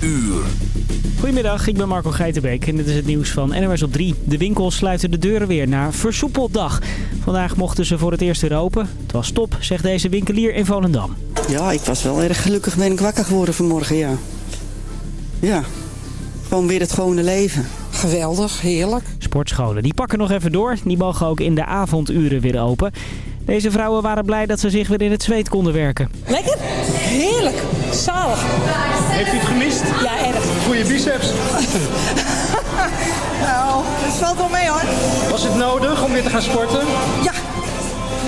uur. Goedemiddag, ik ben Marco Geitenbeek en dit is het nieuws van NOS op 3. De winkels sluiten de deuren weer na Versoepeldag. Vandaag mochten ze voor het eerst weer open. Het was top, zegt deze winkelier in Volendam. Ja, ik was wel erg gelukkig ben ik wakker geworden vanmorgen, ja. Ja, gewoon weer het gewone leven. Geweldig, heerlijk. Sportscholen die pakken nog even door. Die mogen ook in de avonduren weer open. Deze vrouwen waren blij dat ze zich weer in het zweet konden werken. Lekker, heerlijk, zalig. Heeft u het gemist? Ja, erg. Je biceps? Nou, het valt wel mee hoor. Was het nodig om weer te gaan sporten? Ja,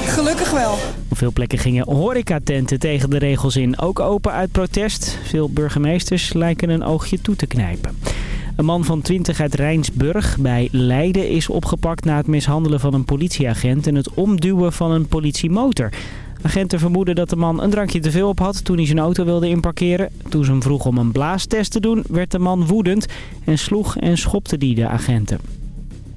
gelukkig wel. Op veel plekken gingen horecatenten tegen de regels in. Ook open uit protest. Veel burgemeesters lijken een oogje toe te knijpen. Een man van 20 uit Rijnsburg bij Leiden is opgepakt na het mishandelen van een politieagent en het omduwen van een politiemotor. Agenten vermoeden dat de man een drankje te veel op had toen hij zijn auto wilde inparkeren. Toen ze hem vroeg om een blaastest te doen, werd de man woedend en sloeg en schopte die de agenten.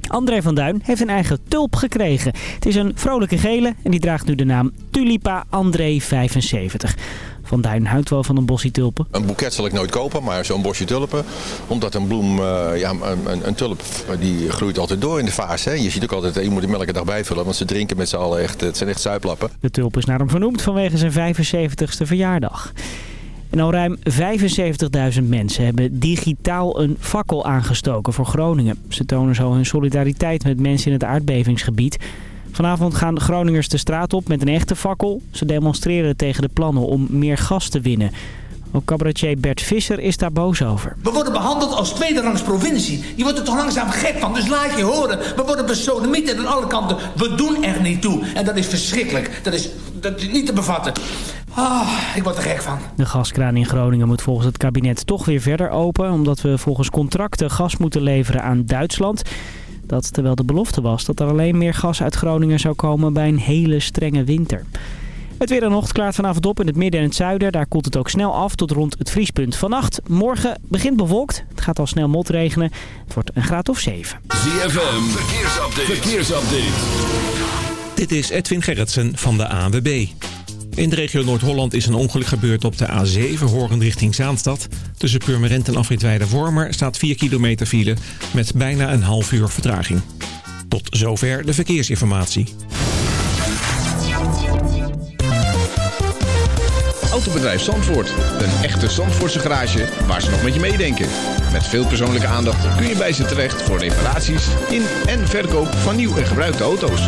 André van Duin heeft een eigen tulp gekregen. Het is een vrolijke gele en die draagt nu de naam Tulipa André 75. Van Duin houdt wel van een bosje tulpen. Een boeket zal ik nooit kopen, maar zo'n bosje tulpen. Omdat een bloem, uh, ja, een, een, een, tulp, die groeit altijd door in de vaas. Hè. Je ziet ook altijd, je moet hem elke dag bijvullen, want ze drinken met z'n allen echt, het zijn echt zuiplappen. De tulp is naar hem vernoemd vanwege zijn 75ste verjaardag. En al ruim 75.000 mensen hebben digitaal een fakkel aangestoken voor Groningen. Ze tonen zo hun solidariteit met mensen in het aardbevingsgebied. Vanavond gaan Groningers de straat op met een echte fakkel. Ze demonstreren tegen de plannen om meer gas te winnen. Ook cabaretier Bert Visser is daar boos over. We worden behandeld als tweederangs provincie. Je wordt er toch langzaam gek van, dus laat je horen. We worden besodemieten aan alle kanten. We doen er niet toe. En dat is verschrikkelijk. Dat is, dat is niet te bevatten. Ah, ik word er gek van. De gaskraan in Groningen moet volgens het kabinet toch weer verder open... omdat we volgens contracten gas moeten leveren aan Duitsland... Dat terwijl de belofte was dat er alleen meer gas uit Groningen zou komen bij een hele strenge winter. Het weer en nog klaart vanavond op in het midden en het zuiden. Daar koelt het ook snel af tot rond het vriespunt. Vannacht, morgen begint bewolkt. Het gaat al snel motregenen. Het wordt een graad of 7. ZFM, verkeersupdate. verkeersupdate. Dit is Edwin Gerritsen van de ANWB. In de regio Noord-Holland is een ongeluk gebeurd op de A7 horend richting Zaanstad. Tussen Purmerend en Afritweide Wormer staat 4 kilometer file met bijna een half uur vertraging. Tot zover de verkeersinformatie. Autobedrijf Zandvoort. Een echte Zandvoortse garage waar ze nog met je meedenken. Met veel persoonlijke aandacht kun je bij ze terecht voor reparaties in en verkoop van nieuw en gebruikte auto's.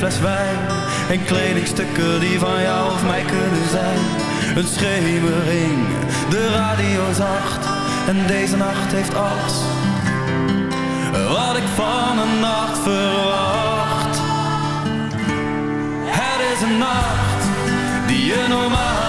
Fles wijn en kledingstukken die van jou of mij kunnen zijn. Een schemering, de radio zacht en deze nacht heeft alles wat ik van een nacht verwacht. Het is een nacht die je normaal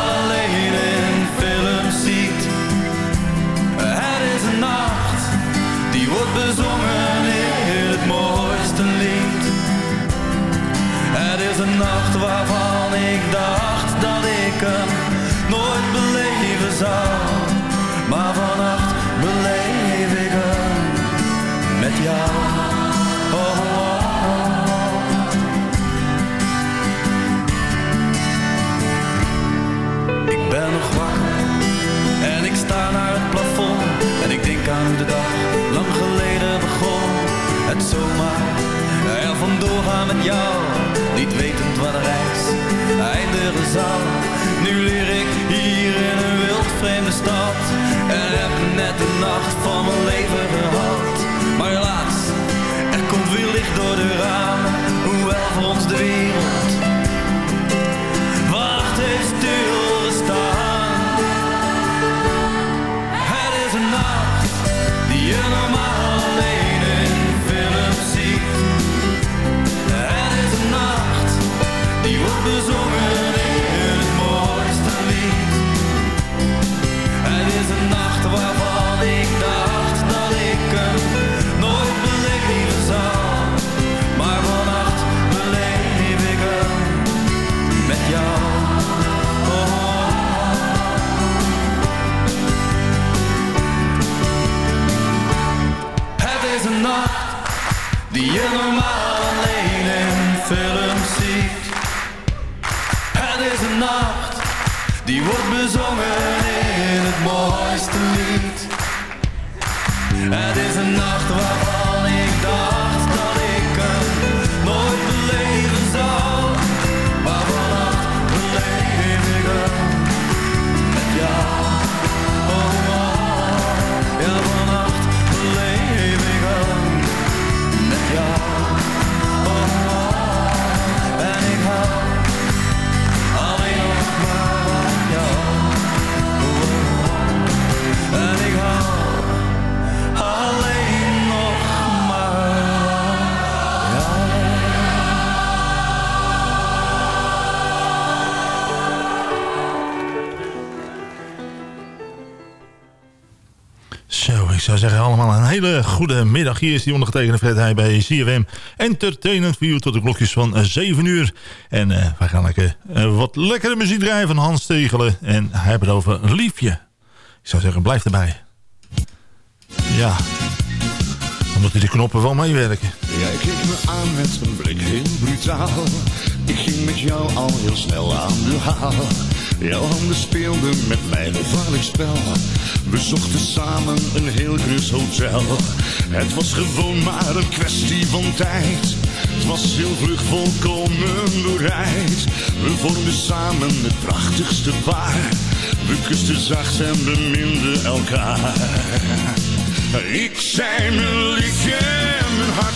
niet wetend wat de reis eindigen zal. Nu leer ik hier in een wild vreemde stad en heb net de nacht van mijn leven gehad. Maar helaas, er komt weer licht door de ramen, hoewel voor ons de wereld die een hele goede middag. Hier is die ondergetekende Fred bij CFM. Entertainment u tot de klokjes van 7 uur. En eh, wij gaan lekker eh, wat lekkere muziek draaien van Hans Tegelen. En hij heeft het over Liefje. Ik zou zeggen, blijf erbij. Ja, dan moeten die knoppen wel meewerken. Jij keek me aan met een blik heel brutaal. Ik ging met jou al heel snel aan de haal. Jouw handen speelden met mijn gevaarlijk spel. We zochten samen een heel grus hotel. Het was gewoon maar een kwestie van tijd. Het was heel vlug volkomen bereid. We vormden samen het prachtigste paar. We kusten zacht en beminden elkaar. Ik zei mijn liefje,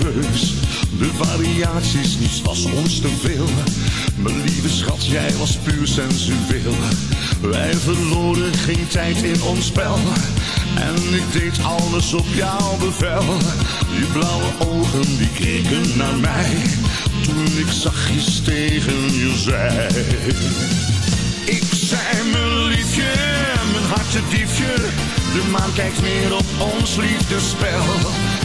De variaties, niets was ons te veel. Mijn lieve schat, jij was puur sensueel. Wij verloren geen tijd in ons spel. En ik deed alles op jouw bevel. Je blauwe ogen, die keken naar mij. toen ik zachtjes tegen je zei. Ik zei mijn liefje, mijn hartediefje, de maan kijkt neer op ons liefdespel.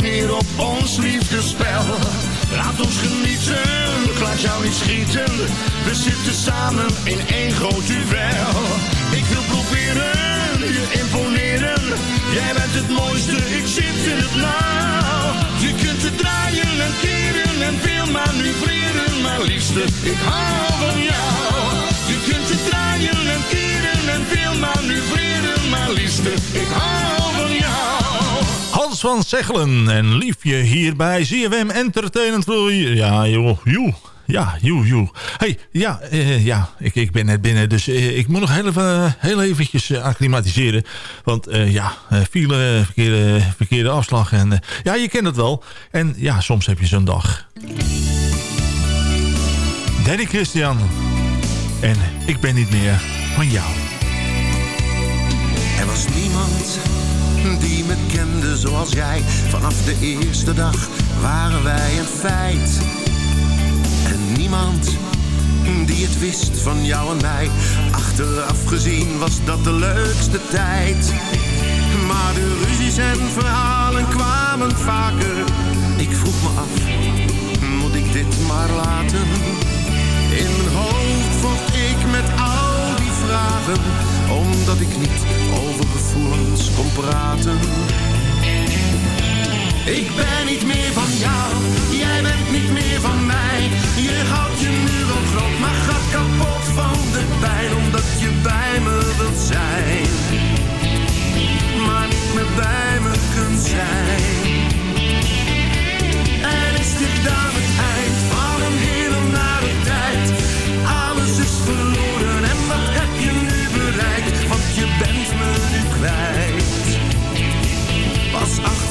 Neer op ons liefdespel. Laat ons genieten, laat jou niet schieten. We zitten samen in één groot duel. Ik wil proberen, je imponeren. Jij bent het mooiste, ik zit in het nauw. Je kunt het draaien en keren en veel manoeuvreren. Maar liefste, ik hou van jou. Van en Liefje hier bij ZFM Entertainment. Ja, joh, joh. Ja, joe, joe. hey, ja, eh, ja ik, ik ben net binnen, dus eh, ik moet nog heel, even, heel eventjes eh, acclimatiseren. Want ja, file, verkeerde, verkeerde afslag en ja, je kent het wel. En ja, soms heb je zo'n dag. Danny Christian. En ik ben niet meer van jou. Er was niemand die me kende zoals jij. Vanaf de eerste dag waren wij een feit. En niemand die het wist van jou en mij. Achteraf gezien was dat de leukste tijd. Maar de ruzies en verhalen kwamen vaker. Ik vroeg me af, moet ik dit maar laten? In mijn hoofd vocht ik met omdat ik niet over gevoelens kon praten. Ik ben niet meer van jou, jij bent niet meer van mij. Je houdt je nu wel groot, maar gaat kapot van de pijn. Omdat je bij me wilt zijn, maar niet meer bij me kunt zijn.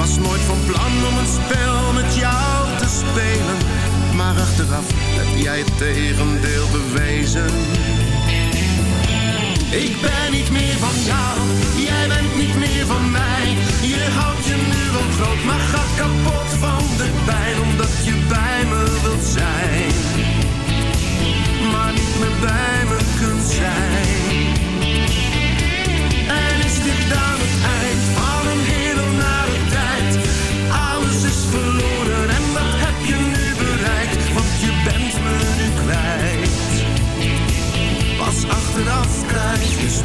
Was nooit van plan om een spel met jou te spelen, maar achteraf heb jij het tegendeel bewezen. Ik ben niet meer van jou, jij bent niet meer van mij. Je houdt je nu wel groot, maar gaat kapot van de pijn. Omdat je bij me wilt zijn, maar niet meer bij me kunt zijn. En is dit dan het eind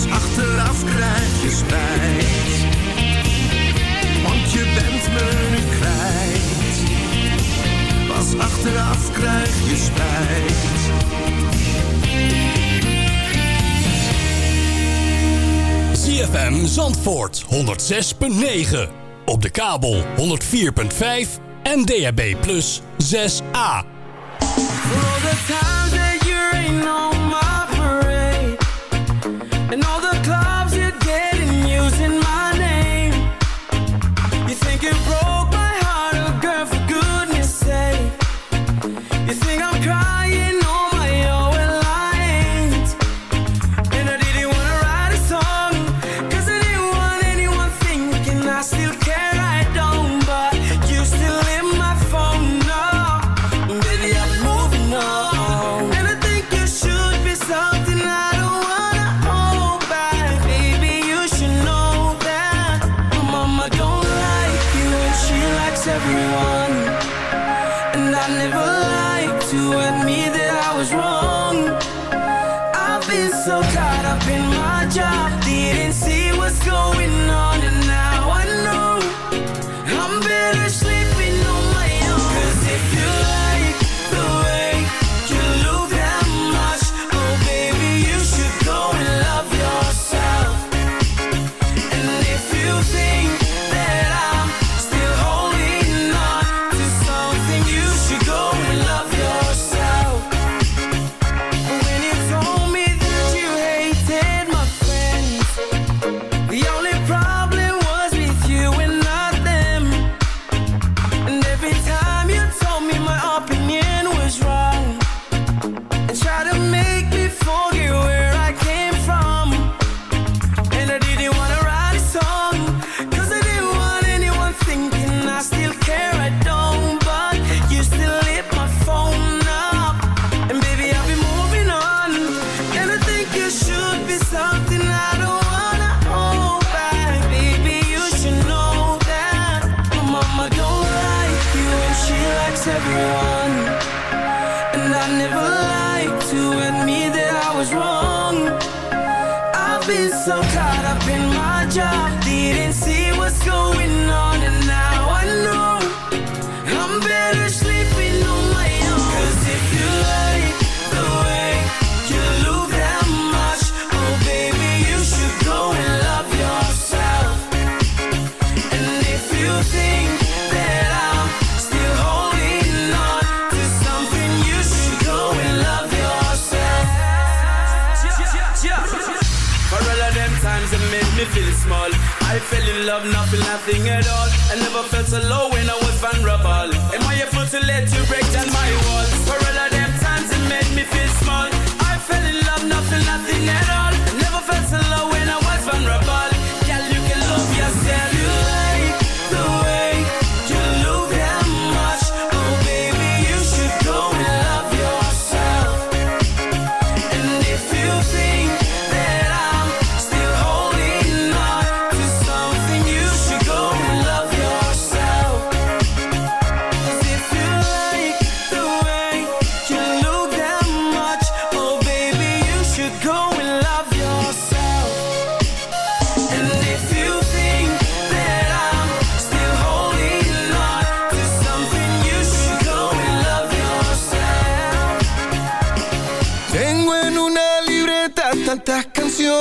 pas achteraf krijg je spijt. Want je bent me nu kwijt. Pas achteraf krijg je spijt. CFM Zandvoort 106.9. Op de kabel 104.5 en DHB Plus 6A. Voor de fell in love, nothing, nothing at all. I never felt so low when I was vulnerable. Am I a fool to let you break down my walls? For all of them times it made me feel small. I fell in love, nothing, nothing at all.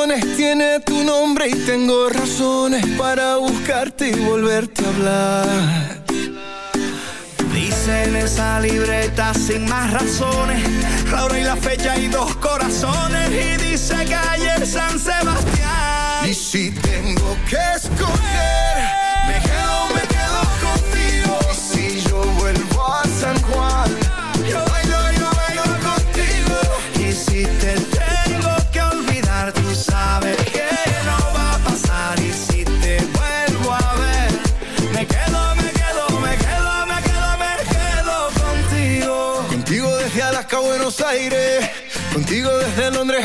canciones tiene tu nombre y tengo razones para buscarte y volverte a hablar. Dice en esa libreta sin más razones, la hora y la fecha y dos corazones y dice que ayer San Sebastián. Y si tengo que escoger, me quedo, me quedo contigo. Y si yo vuelvo a San Juan.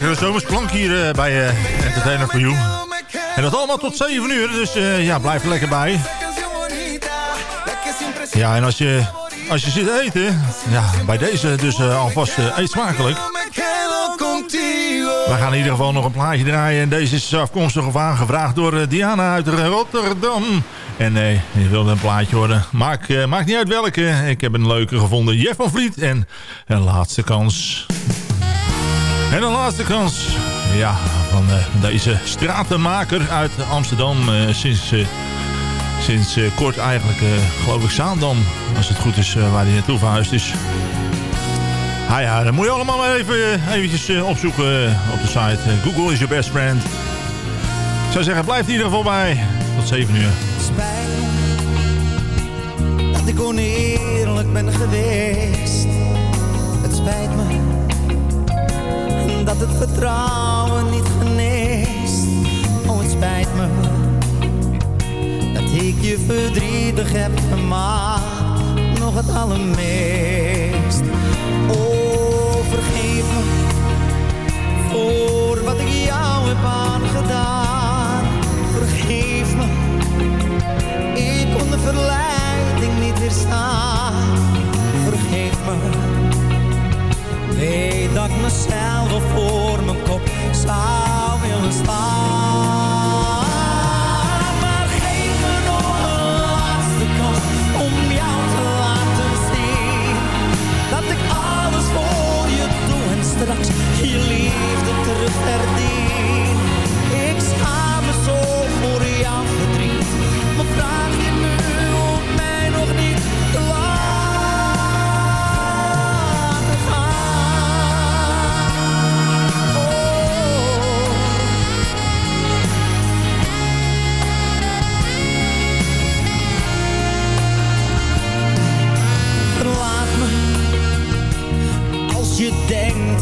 lekkere zomersklank hier eh, bij eh, Entertainer for You. En dat allemaal tot 7 uur, dus eh, ja, blijf er lekker bij. Ja, en als je, als je zit eten, ja, bij deze dus alvast eet smakelijk. We gaan in ieder geval nog een plaatje draaien. En deze is afkomstig of aangevraagd door Diana uit Rotterdam. En eh, je wilde een plaatje horen. Maakt, eh, maakt niet uit welke. Ik heb een leuke gevonden. Jeff van Vliet en een laatste kans. En een laatste kans. Ja, van eh, deze stratenmaker uit Amsterdam. eh, sinds eh, sinds kort eigenlijk, geloof ik, Zaandam. Als het goed is waar hij naartoe verhuisd is. Ah ja, dat moet je allemaal maar even eventjes opzoeken op de site. Google is your best friend. Ik zou zeggen, blijf in ieder geval. Tot 7 uur. spijt dat ik oneerlijk ben geweest. Het spijt me dat het vertrouwen niet geneest. Oh, het spijt me dat ik je verdrietig heb gemaakt. Nog het allermeest. Oh, vergeef me voor wat ik jou heb aangedaan. Vergeef me ik kon de verleiding niet weerstaan. Vergeef me. Weet dat ik mezelf voor mijn kop zou willen slaan. Maar geef me nog een laatste kans om jou te laten zien. Dat ik alles voor je doe en straks je liefde terug verdien.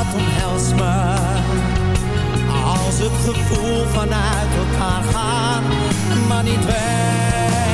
Schat, omhels me als het gevoel vanuit elkaar gaat, maar niet weg.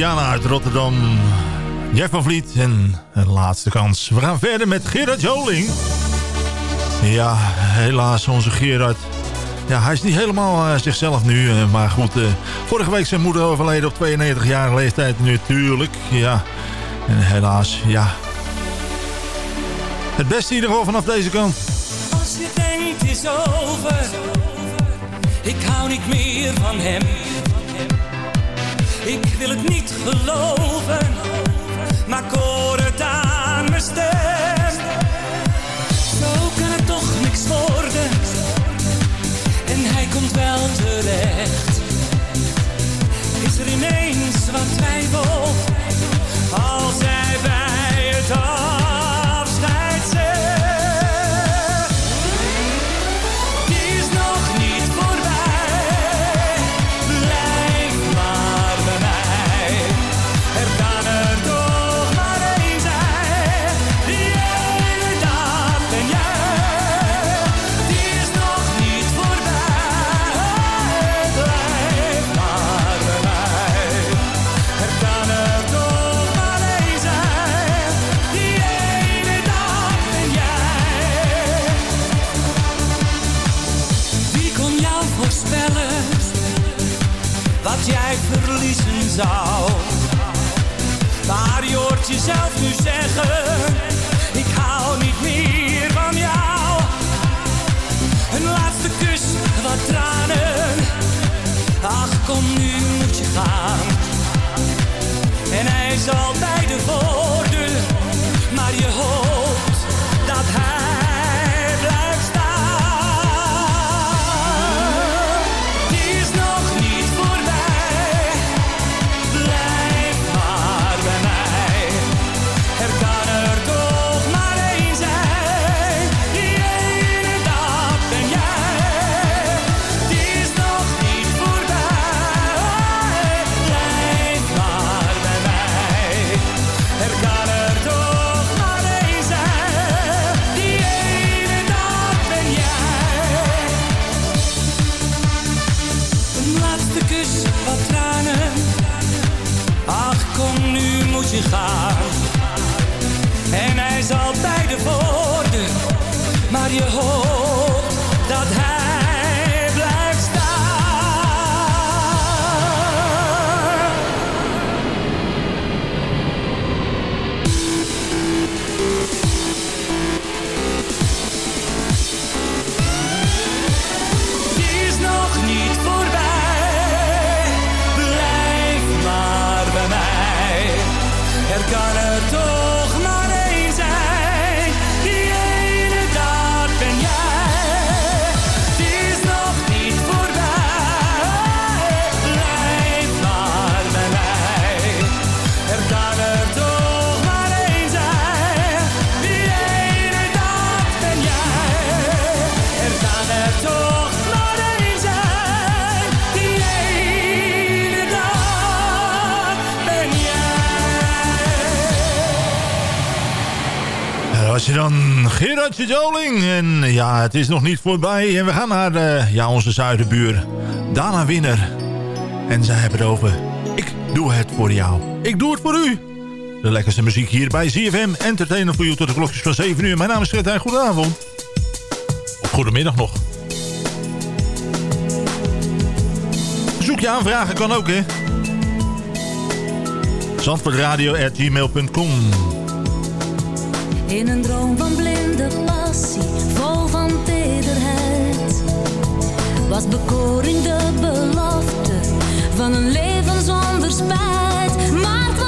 Diana uit Rotterdam. Jeff van Vliet en een laatste kans. We gaan verder met Gerard Joling. Ja, helaas onze Gerard. Ja, hij is niet helemaal uh, zichzelf nu. Uh, maar goed, uh, vorige week zijn moeder overleden op 92-jarige leeftijd natuurlijk. Ja, en helaas, ja. Het beste in ieder geval vanaf deze kant. Als je denkt is over, ik hou niet meer van hem. Ik wil het niet geloven, zou? Maar je hoort jezelf dan Gerardje Joling. En ja, het is nog niet voorbij. En we gaan naar eh, ja, onze zuidenbuur, Dana Winner. En zij hebben het over, ik doe het voor jou. Ik doe het voor u. De lekkerste muziek hier bij ZFM. Entertainer voor u tot de klokjes van 7 uur. Mijn naam is Fred Heijn. Goedenavond. Goedemiddag nog. Zoek je aanvragen kan ook, hè. Zandvoortradio.gmail.com In een droom van blinde passie, vol van tederheid, was bekoring de belofte van een leven zonder spijt. Maar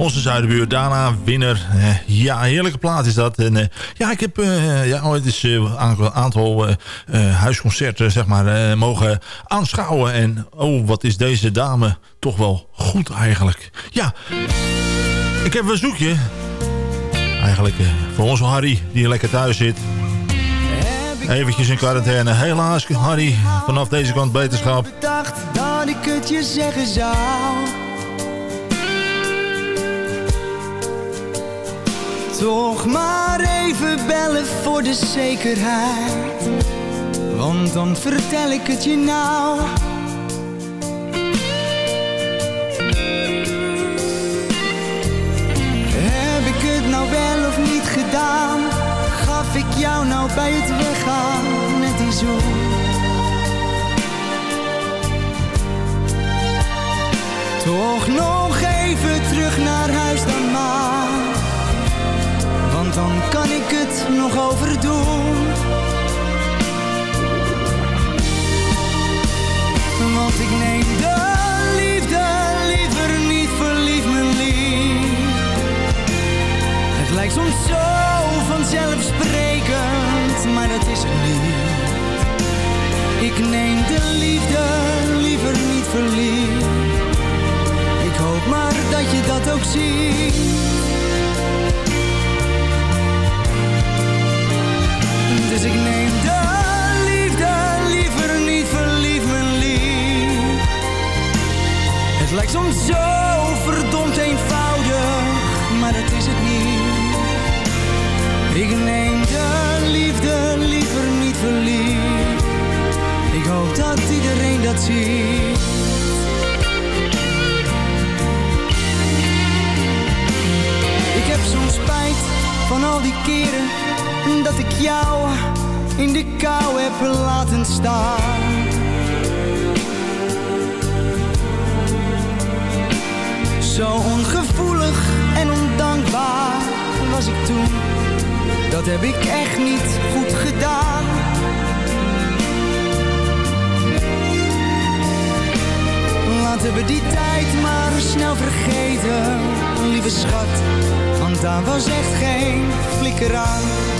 Onze zuidenbuur, daarna winner. Eh, ja, heerlijke plaat is dat. En, eh, ja, ik heb eh, ja, ooit eens een aantal huisconcerten zeg maar, mogen aanschouwen. En oh, wat is deze dame toch wel goed eigenlijk. Ja, ik heb een verzoekje. Eigenlijk voor onze Harry, die lekker thuis zit. Eventjes in quarantaine. Helaas, Harry, vanaf deze kant beterschap. dacht dat ik het je zeggen zou. Toch maar even bellen voor de zekerheid. Want dan vertel ik het je nou. Heb ik het nou wel of niet gedaan? Gaf ik jou nou bij het weggaan met die zoen? Toch nog even terug naar huis dan dan kan ik het nog overdoen. Want ik neem de liefde liever niet verliefd, mijn lief. Het lijkt soms zo vanzelfsprekend, maar dat is het niet. Ik neem de liefde liever niet verliefd. Ik hoop maar dat je dat ook ziet. Lijkt soms zo verdomd eenvoudig, maar dat is het niet. Ik neem de liefde liever niet verliefd. Ik hoop dat iedereen dat ziet. Ik heb soms spijt van al die keren dat ik jou in de kou heb laten staan. Zo ongevoelig en ondankbaar was ik toen. Dat heb ik echt niet goed gedaan. Laten we die tijd maar snel vergeten, lieve schat. Want daar was echt geen flikker aan.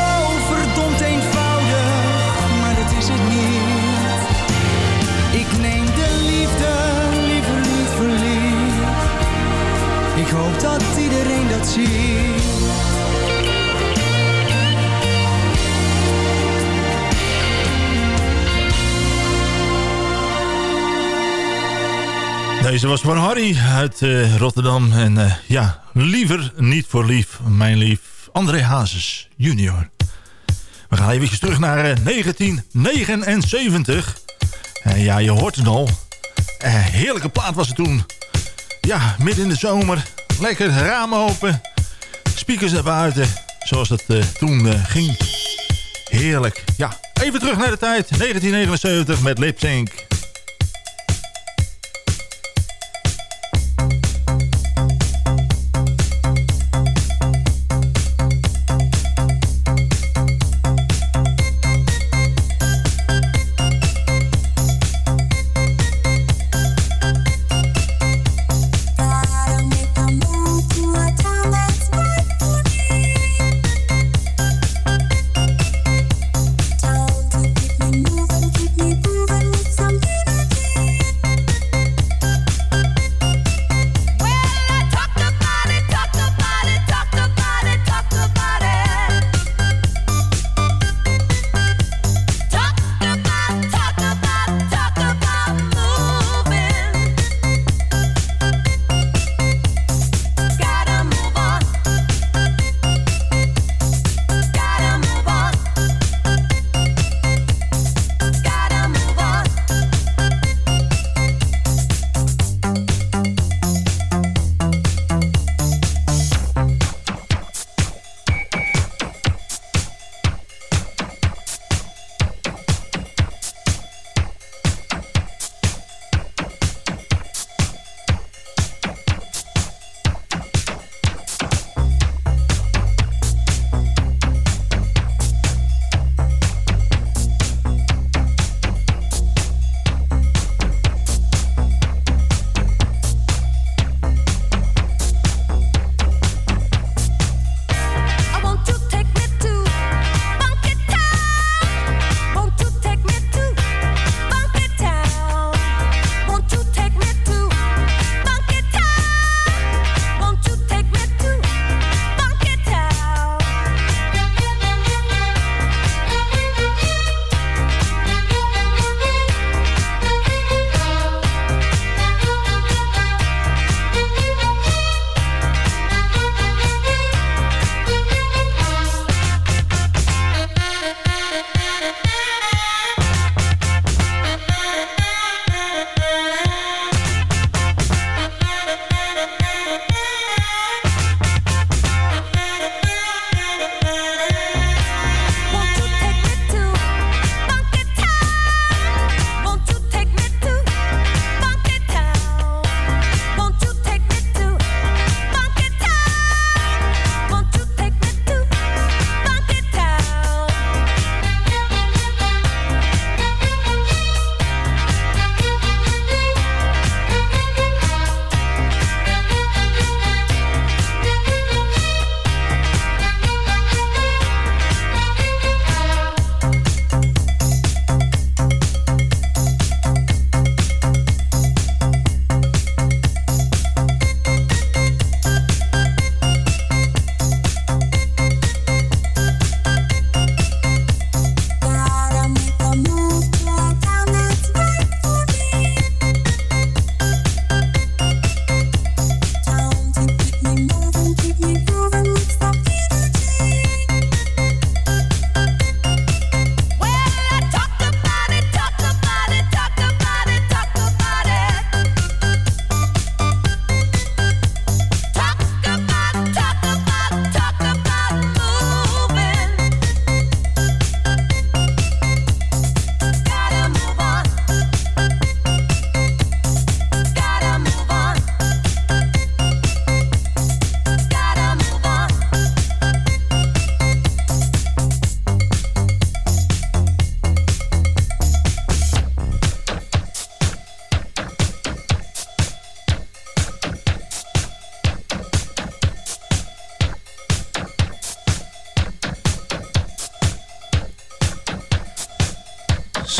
Deze was van Harry uit eh, Rotterdam. En eh, ja, liever niet voor lief, mijn lief. André Hazes junior. We gaan even terug naar eh, 1979. En ja, je hoort het al. Heerlijke plaat was het toen. Ja, midden in de zomer. Lekker ramen open. Speakers naar buiten. Zoals dat eh, toen eh, ging. Heerlijk. Ja, even terug naar de tijd. 1979 met Lip Sync.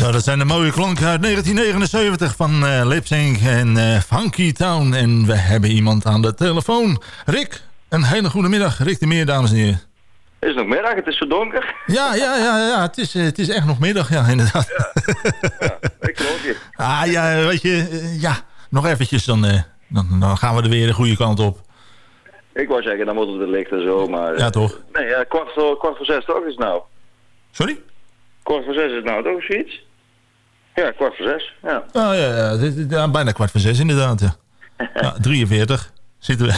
Zo, dat zijn de mooie klanken uit 1979 van uh, Lipsync en uh, Funky Town. En we hebben iemand aan de telefoon. Rick, een hele goede middag. Rick de Meer, dames en heren. Het is nog middag, het is zo donker. Ja, ja, ja, ja het, is, het is echt nog middag, ja, inderdaad. Ja, ja ik geloof je. Ah, ja, weet je, ja, nog eventjes, dan, dan, dan gaan we er weer de goede kant op. Ik wou zeggen, dan moet het licht en zo, maar... Ja, toch? Nee, ja, kwart, voor, kwart voor zes toch is het nou. Sorry? Kwart voor zes is het nou toch, zoiets? Ja, kwart voor zes, ja. Oh ja, ja, ja bijna kwart voor zes inderdaad, ja. ja 43 zitten we.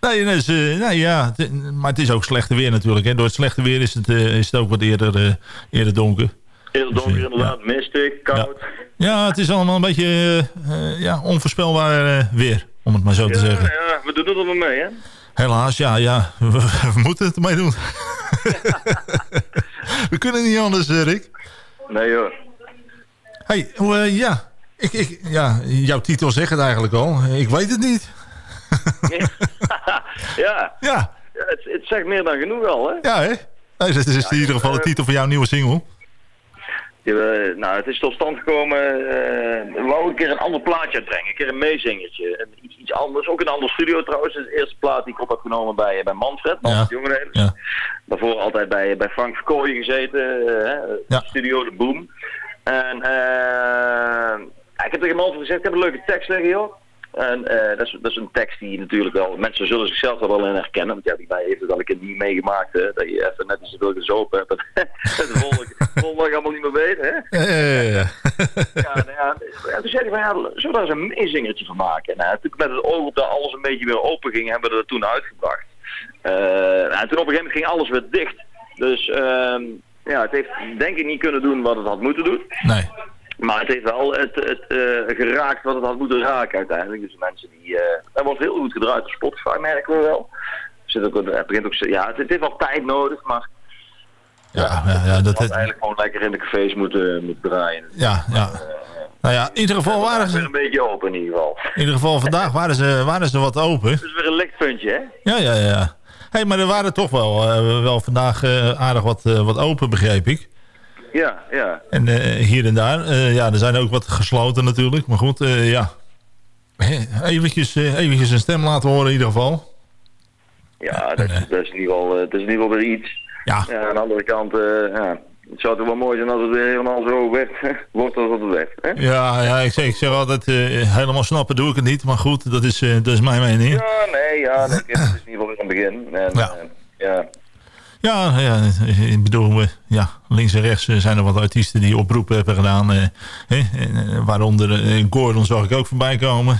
Ja, nee, uh, nee, ja, maar het is ook slechte weer natuurlijk. Hè. Door het slechte weer is het, uh, is het ook wat eerder, uh, eerder donker. Eerder donker dus, inderdaad, mistig, koud. Ja. het is allemaal een beetje ja, onvoorspelbaar weer, om het maar zo te zeggen. Ja, we doen het er maar mee, hè? Helaas, ja, ja. We, we moeten het ermee doen. we kunnen niet anders, Rick. Nee hoor. Hey, uh, ja. Ik, ik, ja, jouw titel zegt het eigenlijk al. Ik weet het niet. ja. Ja. Het, het, zegt meer dan genoeg al, hè? Ja, hè? Nee, dit is in ieder geval de titel van jouw nieuwe single. Ja, nou, het is tot stand gekomen. Uh, we wou een keer een ander plaatje uitbrengen. Een keer een meezingertje. Iets, iets anders. Ook een ander studio trouwens. Het is de eerste plaat die ik op heb genomen bij, bij Manfred. Manfred ja. Jongenheden. Ja. Daarvoor altijd bij, bij Frank Verkooyen gezeten. Uh, ja. Studio De Boom. En uh, ik heb tegen Manfred gezegd, ik heb een leuke tekst liggen joh. En dat, is, dat is een tekst die natuurlijk wel, mensen zullen zichzelf er wel in herkennen. Want ja, die mij heeft het al een keer niet meegemaakt. Hè, dat je even net iets te veel gezopen hebt. En het volgende, allemaal niet meer weet. Hè? Ja, ja, ja. ja, nou ja, en toen zei hij van, ja, zullen we daar eens een meezingertje van maken? En natuurlijk met het oog op dat alles een beetje weer open ging, hebben we dat toen uitgebracht. Uh, en toen op een gegeven moment ging alles weer dicht. Dus uh, ja, het heeft denk ik niet kunnen doen wat het had moeten doen. Nee. Maar het heeft wel het, het uh, geraakt wat het had moeten raken uiteindelijk. Dus mensen die... Uh, dat wordt heel goed gedraaid op Spotify, merken we wel. Zit ook, het begint ook, ja, het, het heeft wel tijd nodig, maar... Ja, ja, ja dat het eigenlijk gewoon lekker in de cafés moeten, moeten draaien. Ja, ja. Nou ja, in ieder geval waren ze... weer een beetje open in ieder geval. In ieder geval, vandaag waren ze, waren ze wat open. Het is weer een lichtpuntje, hè? Ja, ja, ja. hey, maar er waren toch wel, uh, wel vandaag uh, aardig wat, uh, wat open, begreep ik. Ja, ja. En hier en daar. ja, er zijn ook wat gesloten natuurlijk. Maar goed, ja. Eventjes, eventjes een stem laten horen in ieder geval. Ja, dat, dat is in ieder geval, dat is in ieder geval weer iets. Ja. ja aan de andere kant, ja, het zou toch wel mooi zijn als het weer helemaal zo werd, wordt als het werd. Hè? Ja, ja ik, zeg, ik zeg altijd, uh, helemaal snappen doe ik het niet. Maar goed, dat is, uh, dat is mijn mening. Ja, nee, ja, dat is, in ieder geval weer een begin. En, ja. Uh, ja. Ja, ja, ik bedoel, ja, links en rechts zijn er wat artiesten die oproepen hebben gedaan. Eh, eh, waaronder eh, Gordon zag ik ook voorbij komen.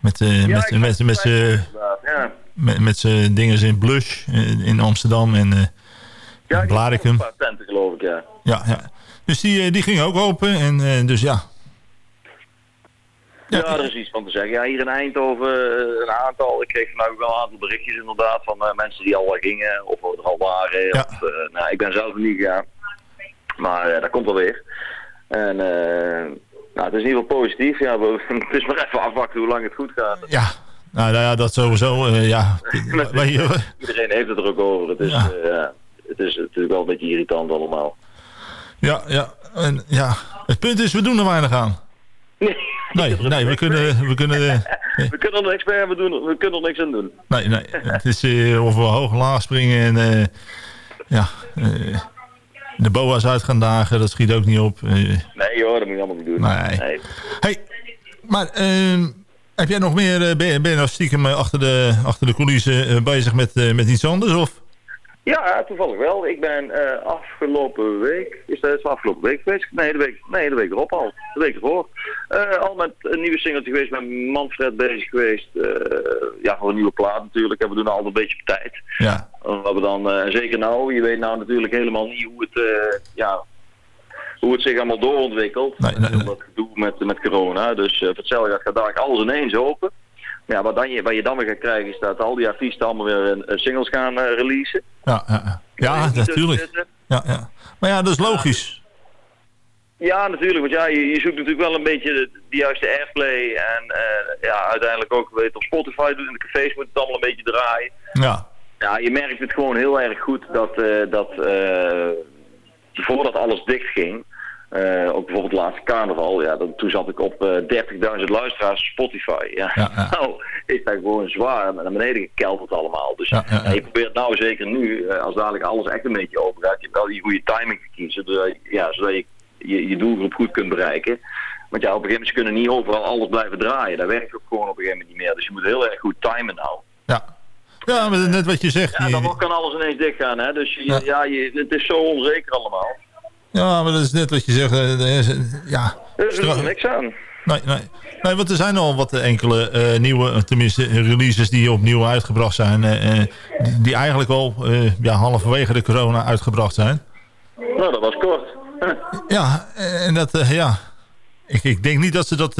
Met, ja, met, met, met, ja. met, met zijn dingen in Blush in Amsterdam en uh, ja, Blarikum. Een paar tenten geloof ik, ja. Ja, ja. Dus die, die ging ook open en dus ja. Ja, er is iets van te zeggen. Ja, hier in Eindhoven een aantal. Ik kreeg vandaag wel een aantal berichtjes inderdaad van uh, mensen die al gingen of er al waren. Ja. Of, uh, nou, ik ben zelf niet gegaan. Maar uh, dat komt wel weer. En nou, het is in ieder geval positief. Ja, we, het is maar even afwachten hoe lang het goed gaat. Ja, nou, nou ja, dat sowieso. ja. Iedereen heeft het er ook over. Het is, ja. het is natuurlijk wel een beetje irritant allemaal. Ja, ja. En, ja. Het punt is, we doen er weinig aan. Nee. Nee, nee we kunnen... We kunnen, uh, we kunnen er niks doen, we kunnen er niks aan doen. Nee, nee. Het is uh, of we hoog laag springen en... Uh, ja, de boa's uit gaan dagen, dat schiet ook niet op. nee hoor, dat moet je allemaal niet doen. Nee. nee. Hey, maar ehm, heb jij nog meer... ben, je, ben je nou stiekem achter de, achter de coulissen bezig met, met iets anders, of... Ja, toevallig wel. Ik ben uh, afgelopen week, is dat afgelopen week geweest? Nee, de week, nee, de week erop al. De week ervoor. Uh, al met een nieuwe singeltje geweest, met Manfred bezig geweest. Uh, ja, voor een nieuwe plaat natuurlijk. En we doen altijd een beetje op tijd. Ja. Omdat we dan, zeker nou, je weet nou natuurlijk helemaal niet hoe het, ja, hoe het zich allemaal doorontwikkelt. Nee, nee, nee. Dat gedoe met, met corona. Dus uh, voor hetzelfde gaat daar alles ineens open. Ja, wat, dan je, wat je dan weer gaat krijgen is dat al die artiesten allemaal weer een, singles gaan uh, releasen. Ja, ja, ja. ja natuurlijk. Ja, ja. Maar ja, dat is logisch. Ja, natuurlijk. Want ja, je, je zoekt natuurlijk wel een beetje de, de juiste airplay. En uh, ja, uiteindelijk ook weet op Spotify doet in de cafés moet het allemaal een beetje draaien. Ja. Ja, je merkt het gewoon heel erg goed dat, uh, dat voordat alles dicht ging, eh, ook bijvoorbeeld laatste carnaval, ja, dan, toen zat ik op eh 30.000 luisteraars op Spotify. Ja. Nou, is dat gewoon zwaar naar beneden gekelterd allemaal. Dus je probeert nou zeker nu, eh, als dadelijk alles echt een beetje open gaat, je wel die goede timing te kiezen, zodat, je- ja, zodat je, je je doelgroep goed kunt bereiken. Want ja, op een gegeven moment ze kunnen niet overal alles blijven draaien. Dat werkt ook gewoon op een gegeven moment niet meer. Dus je moet heel erg goed timen nou. Ja, maar net wat je zegt. Ja, dan kan alles ineens dicht gaan, hè. Dus je, ja, je, het is zo onzeker allemaal. Ja, maar dat is net wat je zegt. eh, er ja. Er is er niks aan. Nee, nee. nee, want er zijn al wat enkele eh, nieuwe, eh, tenminste releases die opnieuw uitgebracht zijn. die, die eigenlijk al eh, ja, halverwege de corona uitgebracht zijn. Nou, dat was kort. Ja, en dat, ja. Ik, ik denk niet dat ze dat,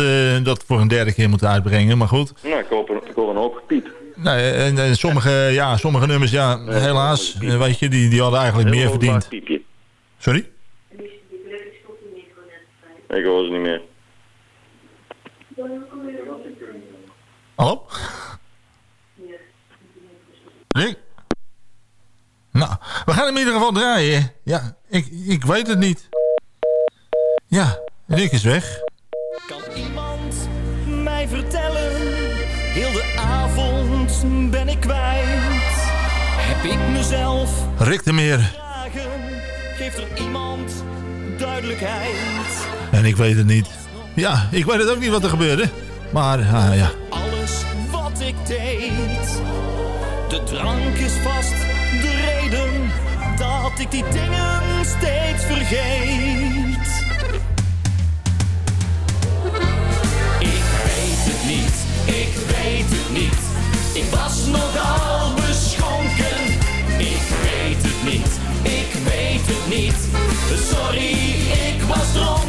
dat voor een derde keer moeten uitbrengen, maar goed. Nou, ik hoor, een- ik hoop gepiep. Nee, en, en sommige, ja, sommige nummers, ja, helaas, weet je, die, die hadden eigenlijk meer verdiend. Piepje. Sorry? Ik hoor ze niet meer. Hallo? Rick? Nou, we gaan hem in ieder geval draaien. Ja, ik, ik weet het niet. Ja, Rick is weg. Kan iemand mij vertellen? Heel de avond ben ik kwijt. Heb ik mezelf Rick de Meer. vragen? Geeft er iemand duidelijkheid? En ik weet het niet. Ja, ik weet het ook niet wat er gebeurde. Maar, ah, ja. Alles wat ik deed. De drank is vast de reden dat ik die dingen steeds vergeet. Ik weet het niet, ik weet het niet. Ik was nogal beschonken. Ik weet het niet, ik weet het niet. Sorry, ik was dronken.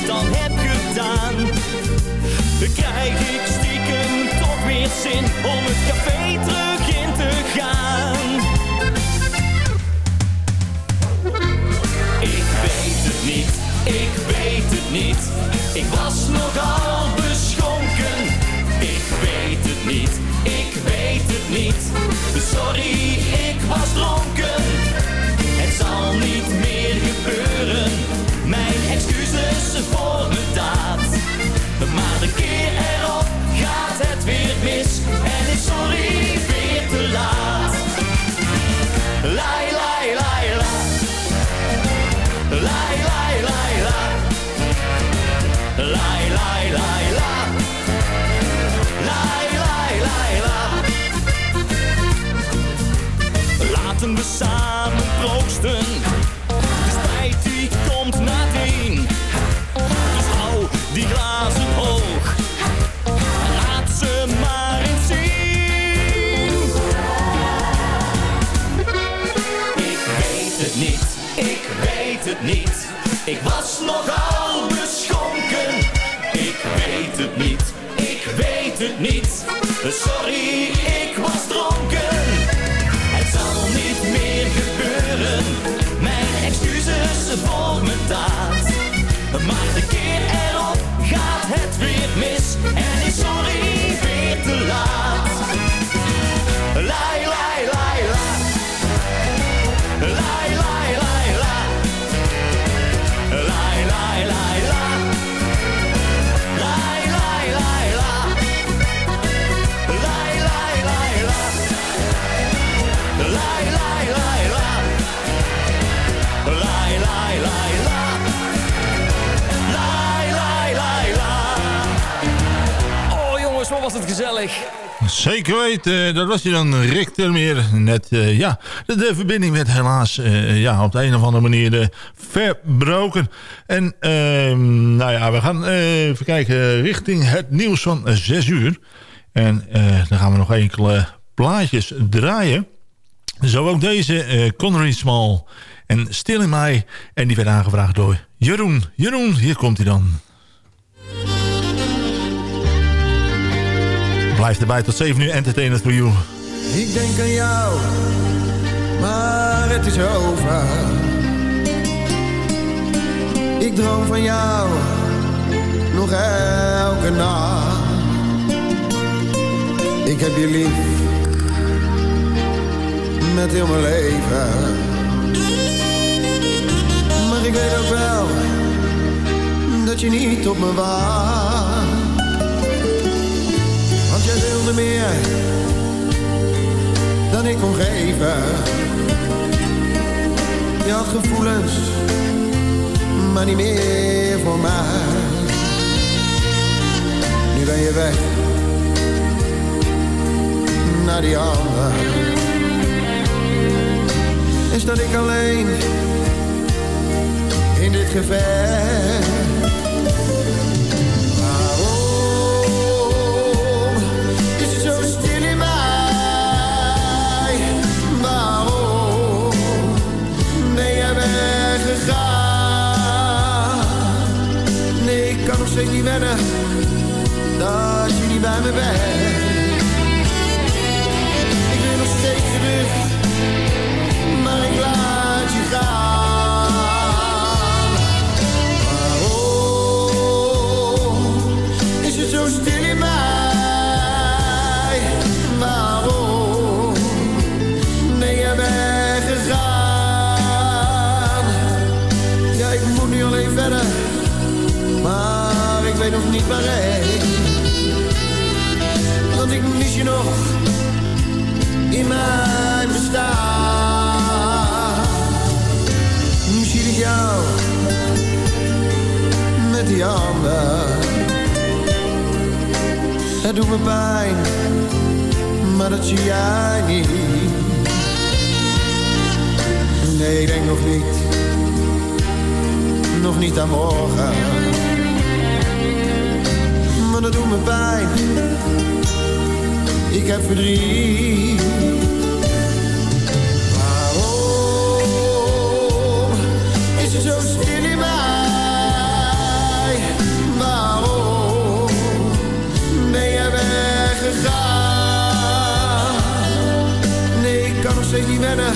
Ik dan heb gedaan. Krijg ik stiekem toch weer zin om het café Sorry, ik was het gezellig. Zeker weten, dat was hij dan, Rick Termeer. Net, uh, ja, de, verbinding werd helaas uh, ja, op de een of andere manier uh, verbroken. En ehm, nou ja, we gaan even kijken richting het nieuws van 6 uur. En dan gaan we nog enkele plaatjes draaien. Zo ook deze, Connery Small en Stil in. En die werd aangevraagd door Jeroen. Jeroen, hier komt hij dan. Blijf erbij tot 7 uur Entertainment for You. Ik denk aan jou, maar het is over. Ik droom van jou, nog elke nacht. Ik heb je lief, met heel mijn leven. Maar ik weet ook wel, dat je niet op me jij wilde meer dan ik kon geven. Je had gevoelens, maar niet meer voor mij. Nu ben je weg, naar die ander. En dat ik alleen in dit gevecht steeds niet wennen dat je niet bij me bent. Niet. Want ik mis je nog in mijn bestaan. Zie ik jou met die handen. Het doet me pijn, maar dat zie jij niet. Nee, ik denk nog niet, nog niet aan morgen maar dat doet me pijn. Ik heb verdriet. Waarom is het zo stil in mij? Waarom ben jij weggegaan? Nee, ik kan nog steeds niet wennen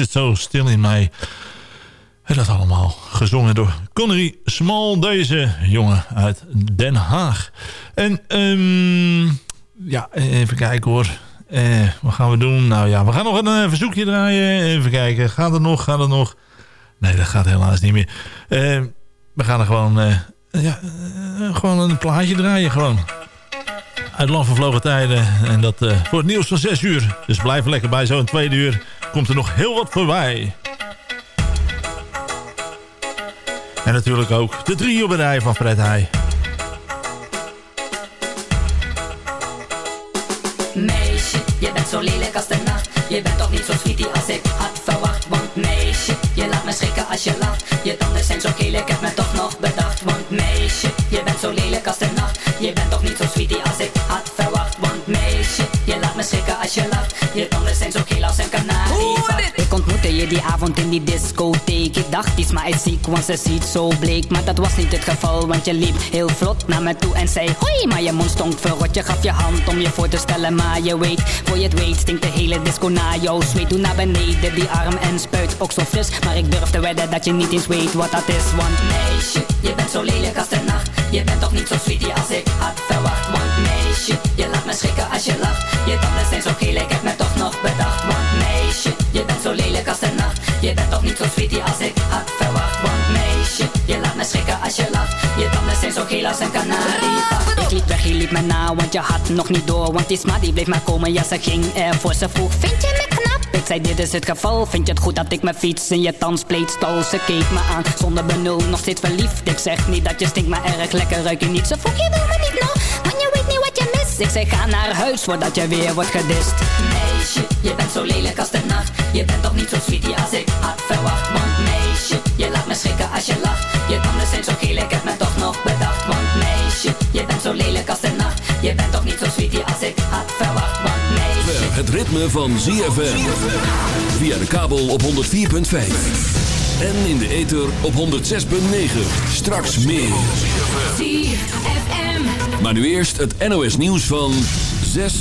het zo stil in mij? En dat allemaal gezongen door Connery Small, deze jongen uit Den Haag. En um, ja, even kijken hoor. Eh, wat gaan we doen? Nou ja, we gaan nog een uh, verzoekje draaien. Even kijken, gaat het nog? Gaat het nog? Nee, dat gaat helaas niet meer. Uh, we gaan er gewoon, uh, ja, gewoon een plaatje draaien. Gewoon. Uit lang vervlogen tijden. En dat voor het nieuws van 6 uur. Dus blijf lekker bij zo'n tweede uur. Komt er nog heel wat voorbij. En natuurlijk ook de driehoberij van Fred Heij. meisje, je bent zo lelijk als de nacht. Je bent toch niet zo sweetie als ik had verwacht. Want meisje, je laat me schrikken als je lacht. Je tanden zijn zo geel, ik heb me toch nog bedacht. Want meisje, je bent zo lelijk als de nacht. Je bent toch niet zo sweetie als ik had verwacht. Want meisje, je laat me schrikken als je lacht. Je tanden zijn zo die avond in die discotheek. Ik dacht, die maar is ziek, want ze ziet zo bleek. Maar dat was niet het geval, want je liep heel vlot naar me toe en zei hoi. Maar je mond stonk verrot, je gaf je hand om je voor te stellen. Maar je weet, voor je het weet, stinkt de hele disco naar jou. Zweet doe naar beneden, die arm en spuit ook zo fris. Maar ik durf te wedden dat je niet eens weet wat dat is. Want meisje, je bent zo lelijk als de nacht. Je bent toch niet zo sweetie als ik sweetie als ik had verwacht. Want meisje, je laat me schrikken als je lacht. Je tanden zijn zo geel als een kanarie. Ik liep weg, je liep me na, want je had nog niet door. Want die sma die bleef maar komen, ja ze ging ervoor. Ze vroeg, vind je me knap? Ik zei, dit is het geval. Vind je het goed dat ik mijn fiets in je tandspleet stal? Ze keek me aan, zonder benul, nog steeds verliefd. Ik zeg niet dat je stinkt, maar erg lekker ruik je niet. Ze vroeg, je wil me niet nog, want je weet niet wat je mist. Ik zei, ga naar huis, voordat je weer wordt gedist. Meisje, je bent zo lelijk als de nacht. Je bent toch niet zo sweetie als ik had verwacht. Want meisje, je laat me schrikken als je lacht. Je tanden zijn zo geel, ik heb me toch nog bedacht. Want meisje, je bent zo lelijk als de nacht. Je bent toch niet zo sweetie als ik had verwacht. Want meisje... Het ritme van ZFM. Via de kabel op 104.5. En in de ether op 106.9. Straks meer. ZFM. Maar nu eerst het NOS nieuws van 6